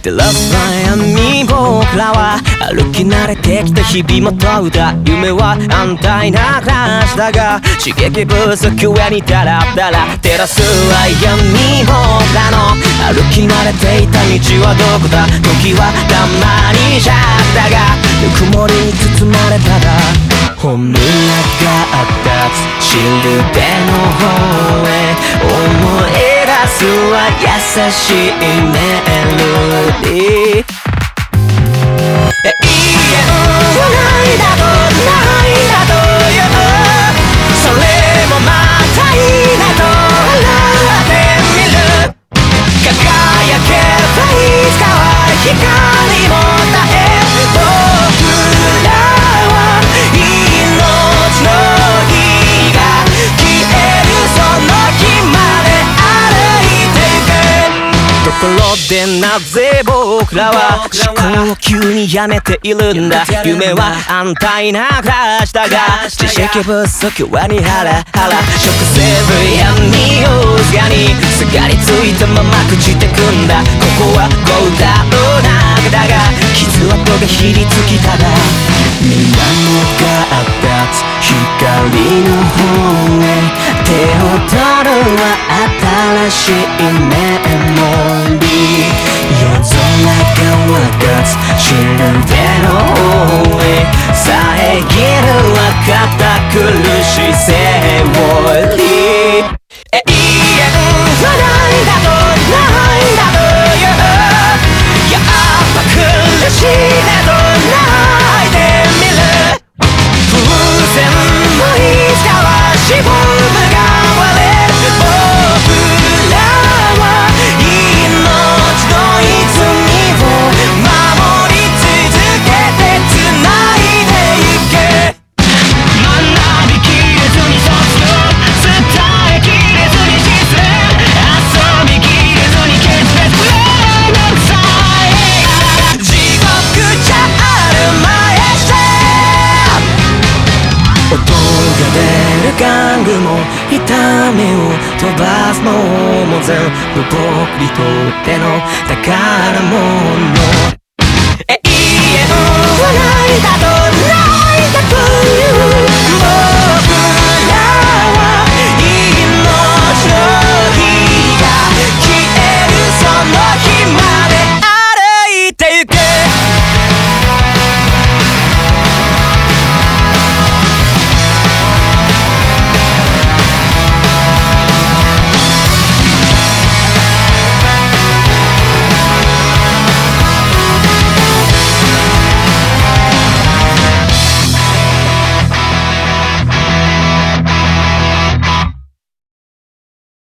照らす闇僕らは歩き慣れてきた日々も問うた夢は安泰な暮らしだが刺激不足上にダラダラ照らすは闇僕らの。歩き慣れていた道はどこだ？時はたまにじゃったがぬくもりに包まれたら。本音があった。シルベの方優しいメロディー。ところでなぜ僕らは思考を急にやめているんだ？夢は安泰な暮らしだが知識不足はにハラハラ。食せる闇をすがにすがりついたまま朽ちてくんだ。ここはゴーダの中だが傷跡がひりつきただ。水面があった光の方へ手を取るは新しいメモリー夜 Like and white 痛みを飛ばすものも全部僕にとっての宝物。